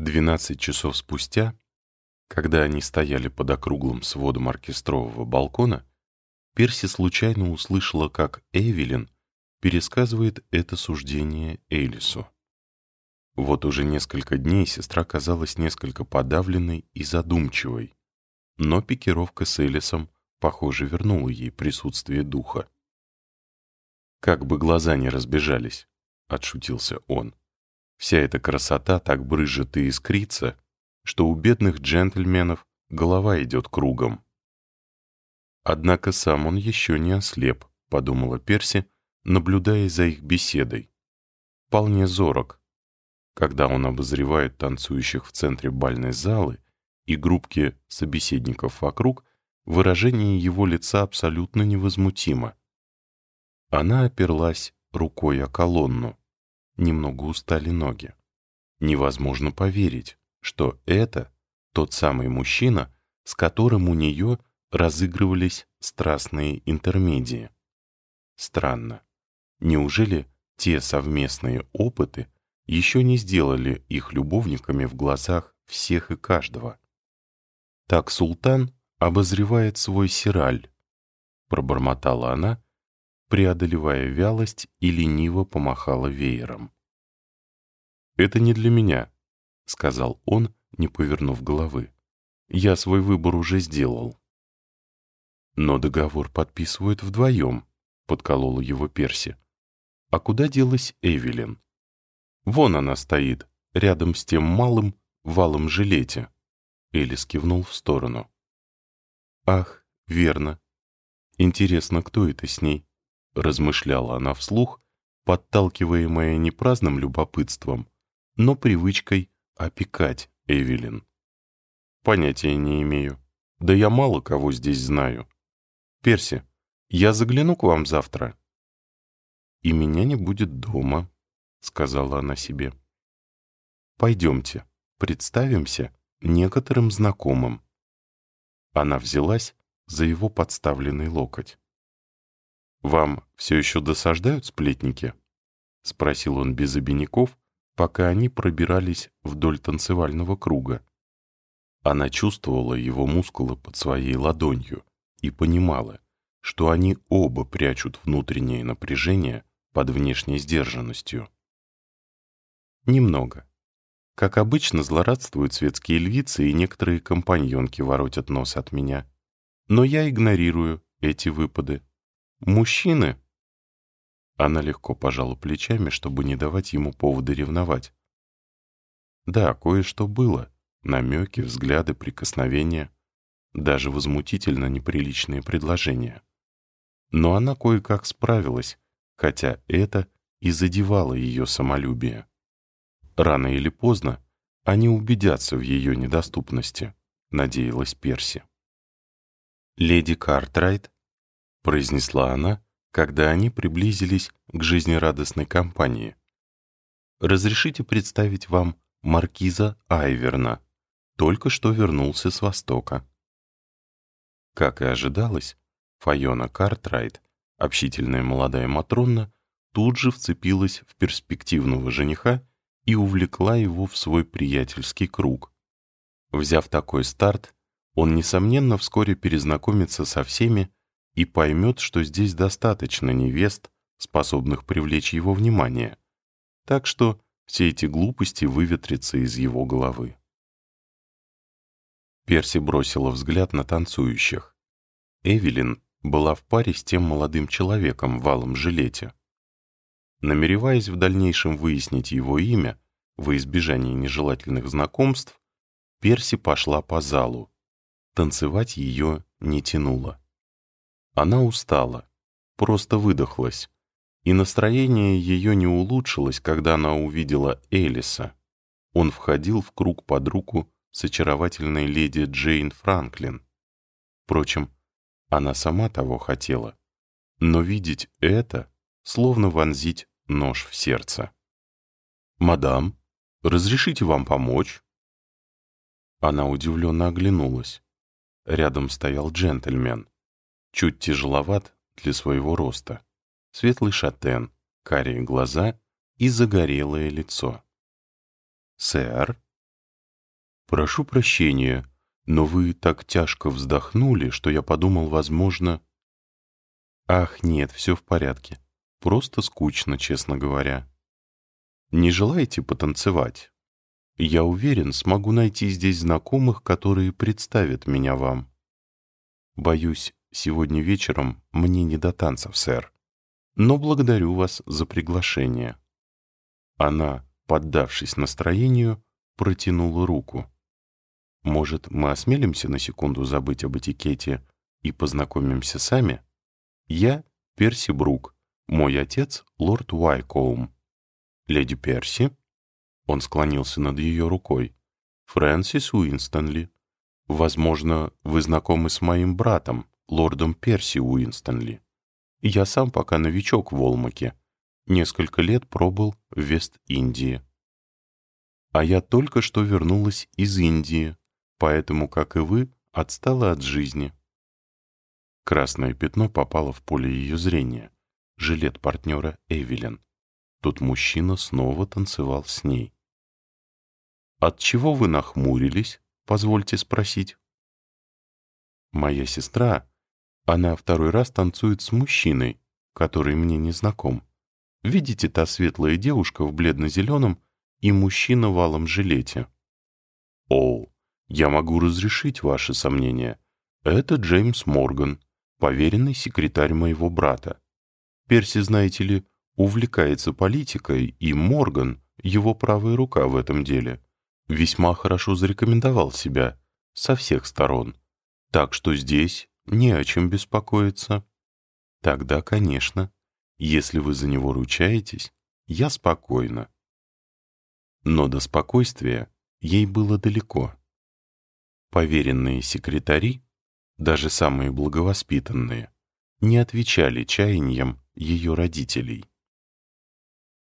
Двенадцать часов спустя, когда они стояли под округлым сводом оркестрового балкона, Перси случайно услышала, как Эвелин пересказывает это суждение Элису. Вот уже несколько дней сестра казалась несколько подавленной и задумчивой, но пикировка с Элисом, похоже, вернула ей присутствие духа. «Как бы глаза не разбежались», — отшутился он. Вся эта красота так брызжет и искрится, что у бедных джентльменов голова идет кругом. Однако сам он еще не ослеп, подумала Перси, наблюдая за их беседой. Вполне зорок. Когда он обозревает танцующих в центре бальной залы и группки собеседников вокруг, выражение его лица абсолютно невозмутимо. Она оперлась рукой о колонну немного устали ноги. Невозможно поверить, что это тот самый мужчина, с которым у нее разыгрывались страстные интермедии. Странно. Неужели те совместные опыты еще не сделали их любовниками в глазах всех и каждого? Так султан обозревает свой сираль, пробормотала она, преодолевая вялость и лениво помахала веером. «Это не для меня», — сказал он, не повернув головы. «Я свой выбор уже сделал». «Но договор подписывают вдвоем», — подколола его Перси. «А куда делась Эвелин?» «Вон она стоит, рядом с тем малым валом жилете». Элис кивнул в сторону. «Ах, верно. Интересно, кто это с ней?» — размышляла она вслух, подталкиваемая не праздным любопытством, но привычкой опекать Эвелин. «Понятия не имею. Да я мало кого здесь знаю. Перси, я загляну к вам завтра». «И меня не будет дома», — сказала она себе. «Пойдемте, представимся некоторым знакомым». Она взялась за его подставленный локоть. «Вам все еще досаждают сплетники?» — спросил он без обиняков, пока они пробирались вдоль танцевального круга. Она чувствовала его мускулы под своей ладонью и понимала, что они оба прячут внутреннее напряжение под внешней сдержанностью. Немного. Как обычно, злорадствуют светские львицы и некоторые компаньонки воротят нос от меня. Но я игнорирую эти выпады. Мужчины...» Она легко пожала плечами, чтобы не давать ему повода ревновать. Да, кое-что было. Намеки, взгляды, прикосновения. Даже возмутительно неприличные предложения. Но она кое-как справилась, хотя это и задевало ее самолюбие. Рано или поздно они убедятся в ее недоступности, надеялась Перси. Леди Картрайт — произнесла она, когда они приблизились к жизнерадостной компании. «Разрешите представить вам маркиза Айверна, только что вернулся с Востока». Как и ожидалось, Файона Картрайт, общительная молодая Матронна, тут же вцепилась в перспективного жениха и увлекла его в свой приятельский круг. Взяв такой старт, он, несомненно, вскоре перезнакомится со всеми, и поймет, что здесь достаточно невест, способных привлечь его внимание. Так что все эти глупости выветрятся из его головы. Перси бросила взгляд на танцующих. Эвелин была в паре с тем молодым человеком в валом жилете. Намереваясь в дальнейшем выяснить его имя, во избежание нежелательных знакомств, Перси пошла по залу. Танцевать ее не тянуло. Она устала, просто выдохлась, и настроение ее не улучшилось, когда она увидела Элиса. Он входил в круг под руку с очаровательной леди Джейн Франклин. Впрочем, она сама того хотела. Но видеть это, словно вонзить нож в сердце. «Мадам, разрешите вам помочь?» Она удивленно оглянулась. Рядом стоял джентльмен. Чуть тяжеловат для своего роста. Светлый шатен, карие глаза и загорелое лицо. «Сэр?» «Прошу прощения, но вы так тяжко вздохнули, что я подумал, возможно...» «Ах, нет, все в порядке. Просто скучно, честно говоря. Не желаете потанцевать? Я уверен, смогу найти здесь знакомых, которые представят меня вам. Боюсь, сегодня вечером мне не до танцев, сэр. Но благодарю вас за приглашение». Она, поддавшись настроению, протянула руку. «Может, мы осмелимся на секунду забыть об этикете и познакомимся сами? Я Перси Брук, мой отец — лорд Уайкоум. Леди Перси?» Он склонился над ее рукой. «Фрэнсис Уинстонли. Возможно, вы знакомы с моим братом, лордом Перси Уинстонли. Я сам пока новичок в Олмаке. Несколько лет пробыл в Вест-Индии. А я только что вернулась из Индии, поэтому, как и вы, отстала от жизни. Красное пятно попало в поле ее зрения. Жилет партнера Эвелин. Тут мужчина снова танцевал с ней. «От чего вы нахмурились?» Позвольте спросить. Моя сестра, она второй раз танцует с мужчиной, который мне не знаком. Видите, та светлая девушка в бледно-зеленом и мужчина в алом жилете. О, я могу разрешить ваши сомнения. Это Джеймс Морган, поверенный секретарь моего брата. Перси, знаете ли, увлекается политикой, и Морган — его правая рука в этом деле весьма хорошо зарекомендовал себя со всех сторон, так что здесь не о чем беспокоиться. Тогда, конечно, если вы за него ручаетесь, я спокойна. Но до спокойствия ей было далеко. Поверенные секретари, даже самые благовоспитанные, не отвечали чаяниям ее родителей.